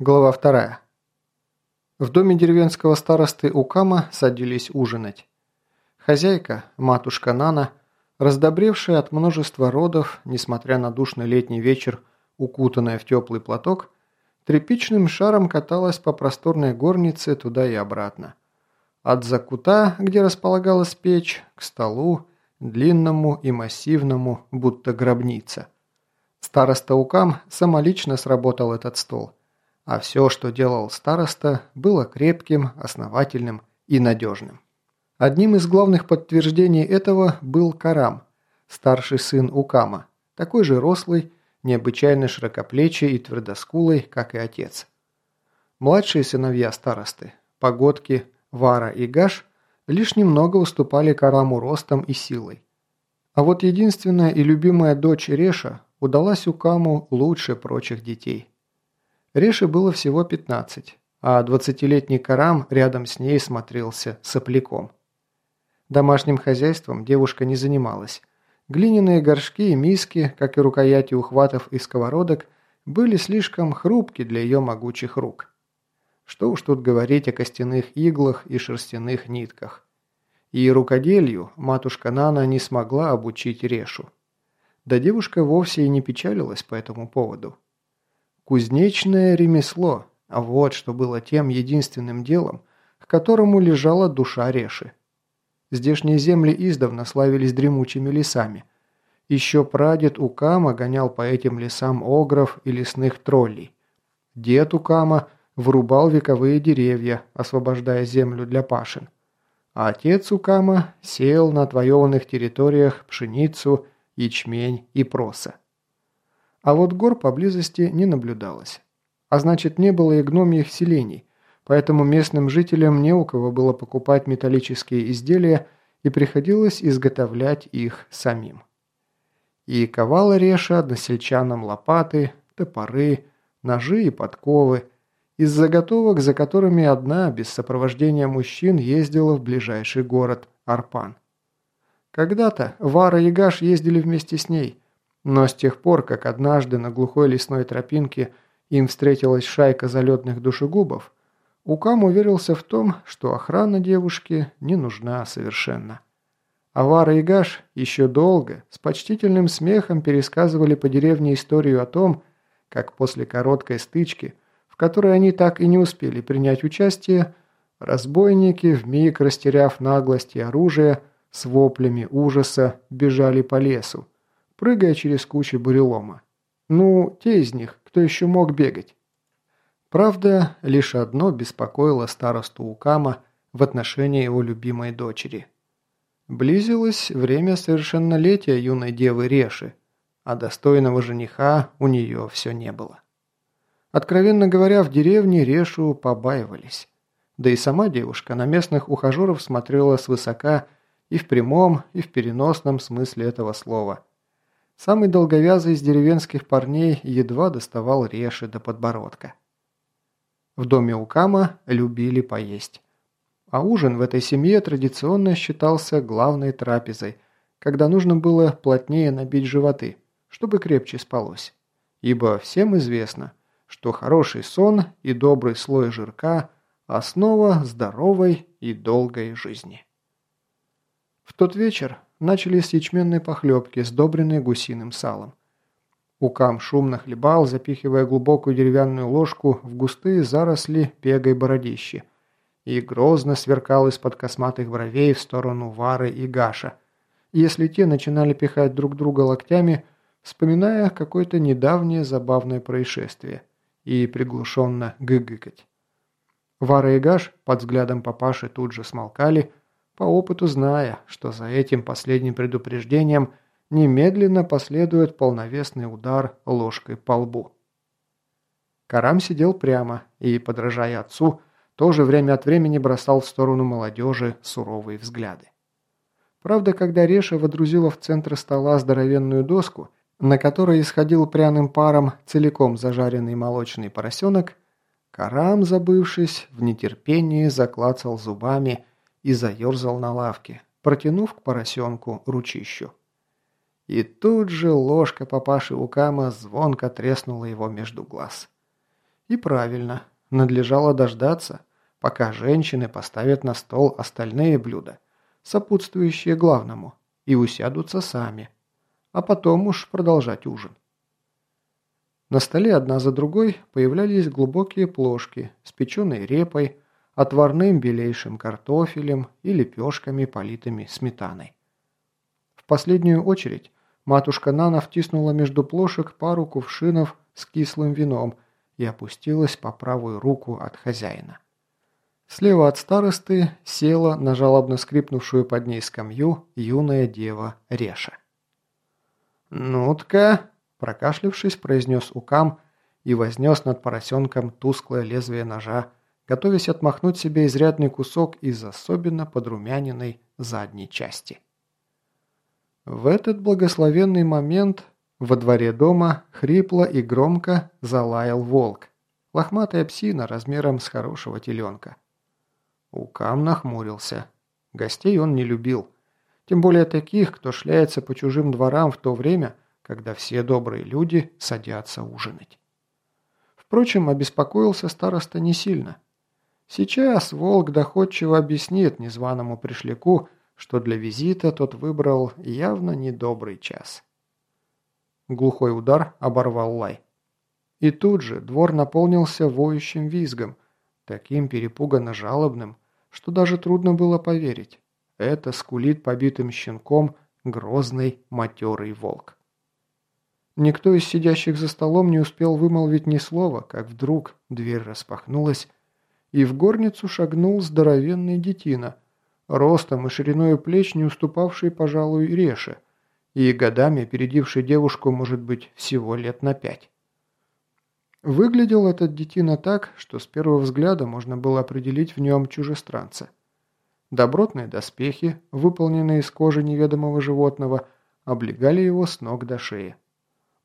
Глава вторая. В доме деревенского старосты Укама садились ужинать. Хозяйка, матушка Нана, раздобревшая от множества родов, несмотря на душный летний вечер, укутанная в теплый платок, тряпичным шаром каталась по просторной горнице туда и обратно. От закута, где располагалась печь, к столу, длинному и массивному, будто гробница. Староста Укам самолично сработал этот стол – а все, что делал староста, было крепким, основательным и надежным. Одним из главных подтверждений этого был Карам, старший сын Укама, такой же рослый, необычайно широкоплечий и твердоскулый, как и отец. Младшие сыновья старосты, Погодки, Вара и Гаш, лишь немного уступали Караму ростом и силой. А вот единственная и любимая дочь Реша удалась Укаму лучше прочих детей. Реше было всего 15, а 20-летний Карам рядом с ней смотрелся сопляком. Домашним хозяйством девушка не занималась. Глиняные горшки и миски, как и рукояти ухватов и сковородок, были слишком хрупки для ее могучих рук. Что уж тут говорить о костяных иглах и шерстяных нитках. И рукоделью матушка Нана не смогла обучить Решу. Да девушка вовсе и не печалилась по этому поводу. Кузнечное ремесло, вот что было тем единственным делом, к которому лежала душа Реши. Здешние земли издавна славились дремучими лесами. Еще прадед Укама гонял по этим лесам огров и лесных троллей. Дед Укама вырубал вековые деревья, освобождая землю для пашин. А отец Укама сеял на отвоеванных территориях пшеницу, ячмень и проса. А вот гор поблизости не наблюдалось. А значит, не было и гномьих селений, поэтому местным жителям не у кого было покупать металлические изделия и приходилось изготовлять их самим. И ковала Реша односельчанам лопаты, топоры, ножи и подковы, из заготовок, за которыми одна без сопровождения мужчин ездила в ближайший город Арпан. Когда-то Вара и Гаш ездили вместе с ней – но с тех пор, как однажды на глухой лесной тропинке им встретилась шайка залетных душегубов, Укам уверился в том, что охрана девушки не нужна совершенно. Авара и Гаш еще долго, с почтительным смехом пересказывали по деревне историю о том, как после короткой стычки, в которой они так и не успели принять участие, разбойники, вмиг растеряв наглость и оружие, с воплями ужаса бежали по лесу, прыгая через кучи бурелома. Ну, те из них, кто еще мог бегать. Правда, лишь одно беспокоило старосту Укама в отношении его любимой дочери. Близилось время совершеннолетия юной девы Реши, а достойного жениха у нее все не было. Откровенно говоря, в деревне Решу побаивались. Да и сама девушка на местных ухажеров смотрела свысока и в прямом, и в переносном смысле этого слова – Самый долговязый из деревенских парней едва доставал реши до подбородка. В доме Укама любили поесть. А ужин в этой семье традиционно считался главной трапезой, когда нужно было плотнее набить животы, чтобы крепче спалось. Ибо всем известно, что хороший сон и добрый слой жирка – основа здоровой и долгой жизни. В тот вечер начали с ячменной похлебки, сдобренной гусиным салом. Укам шумно хлебал, запихивая глубокую деревянную ложку в густые заросли пегой бородищи, и грозно сверкал из-под косматых бровей в сторону Вары и Гаша, если те начинали пихать друг друга локтями, вспоминая какое-то недавнее забавное происшествие, и приглушенно гыгыкать. Вара и Гаш под взглядом папаши тут же смолкали, по опыту зная, что за этим последним предупреждением немедленно последует полновесный удар ложкой по лбу. Карам сидел прямо и, подражая отцу, тоже время от времени бросал в сторону молодежи суровые взгляды. Правда, когда Реша водрузила в центр стола здоровенную доску, на которой исходил пряным паром целиком зажаренный молочный поросенок, Карам, забывшись, в нетерпении заклацал зубами и заерзал на лавке, протянув к поросенку ручищу. И тут же ложка папаши Укама звонко треснула его между глаз. И правильно, надлежало дождаться, пока женщины поставят на стол остальные блюда, сопутствующие главному, и усядутся сами, а потом уж продолжать ужин. На столе одна за другой появлялись глубокие плошки с печеной репой, отварным белейшим картофелем и лепешками, политыми сметаной. В последнюю очередь матушка Нана втиснула между плошек пару кувшинов с кислым вином и опустилась по правую руку от хозяина. Слева от старосты села на жалобно скрипнувшую под ней скамью юная дева Реша. «Ну-тка!» – прокашлившись, произнес Укам и вознес над поросенком тусклое лезвие ножа, готовясь отмахнуть себе изрядный кусок из особенно подрумяненной задней части. В этот благословенный момент во дворе дома хрипло и громко залаял волк, лохматая псина размером с хорошего теленка. Укам нахмурился. Гостей он не любил, тем более таких, кто шляется по чужим дворам в то время, когда все добрые люди садятся ужинать. Впрочем, обеспокоился староста не сильно – Сейчас волк доходчиво объяснит незваному пришляку, что для визита тот выбрал явно недобрый час. Глухой удар оборвал лай. И тут же двор наполнился воющим визгом, таким перепуганно жалобным, что даже трудно было поверить. Это скулит побитым щенком грозный матерый волк. Никто из сидящих за столом не успел вымолвить ни слова, как вдруг дверь распахнулась, и в горницу шагнул здоровенный детина, ростом и шириной плеч не уступавший, пожалуй, Реше, и годами опередивший девушку, может быть, всего лет на пять. Выглядел этот детина так, что с первого взгляда можно было определить в нем чужестранца. Добротные доспехи, выполненные из кожи неведомого животного, облегали его с ног до шеи.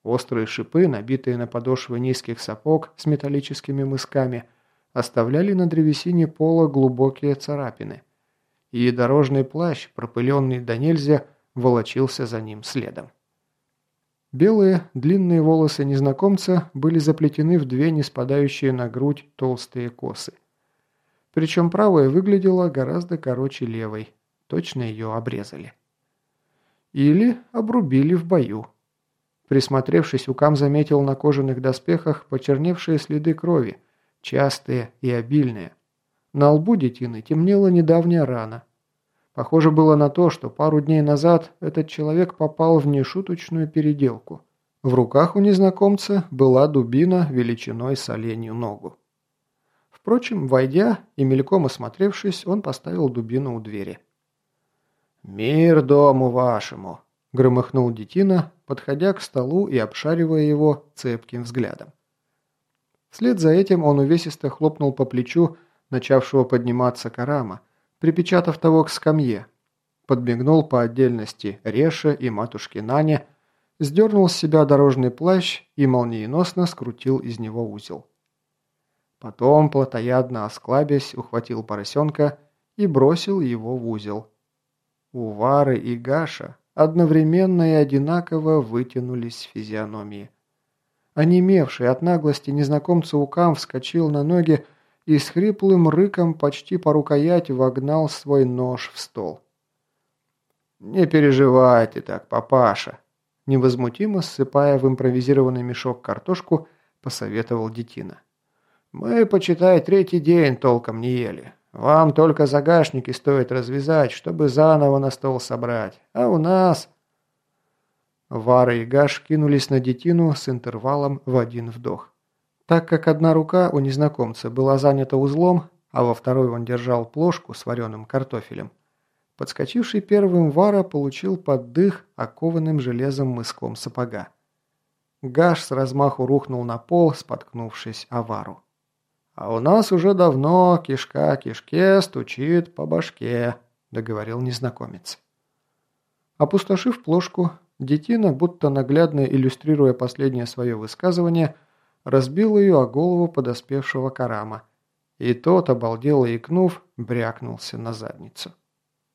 Острые шипы, набитые на подошвы низких сапог с металлическими мысками – оставляли на древесине пола глубокие царапины, и дорожный плащ, пропыленный до нельзя, волочился за ним следом. Белые, длинные волосы незнакомца были заплетены в две не спадающие на грудь толстые косы. Причем правая выглядела гораздо короче левой, точно ее обрезали. Или обрубили в бою. Присмотревшись, Укам заметил на кожаных доспехах почерневшие следы крови, частые и обильные. На лбу детины темнела недавняя рана. Похоже было на то, что пару дней назад этот человек попал в нешуточную переделку. В руках у незнакомца была дубина величиной с оленью ногу. Впрочем, войдя и мельком осмотревшись, он поставил дубину у двери. «Мир дому вашему!» – громыхнул детина, подходя к столу и обшаривая его цепким взглядом. Вслед за этим он увесисто хлопнул по плечу начавшего подниматься Карама, припечатав того к скамье. Подбегнул по отдельности Реше и матушке Нане, сдернул с себя дорожный плащ и молниеносно скрутил из него узел. Потом, плотоядно осклабясь, ухватил поросенка и бросил его в узел. Увары и Гаша одновременно и одинаково вытянулись физиономии. Онемевший от наглости незнакомца Укам вскочил на ноги и с хриплым рыком почти по рукоять вогнал свой нож в стол. «Не переживайте так, папаша!» Невозмутимо ссыпая в импровизированный мешок картошку, посоветовал детина. «Мы, почитай, третий день толком не ели. Вам только загашники стоит развязать, чтобы заново на стол собрать. А у нас...» Вара и Гаш кинулись на детину с интервалом в один вдох. Так как одна рука у незнакомца была занята узлом, а во второй он держал плошку с вареным картофелем, подскочивший первым Вара получил под дых окованным железом мыском сапога. Гаш с размаху рухнул на пол, споткнувшись о Вару. «А у нас уже давно кишка кишке стучит по башке», – договорил незнакомец. Опустошив плошку, Детина, будто наглядно иллюстрируя последнее свое высказывание, разбил ее о голову подоспевшего Карама, и тот, обалдело икнув, брякнулся на задницу.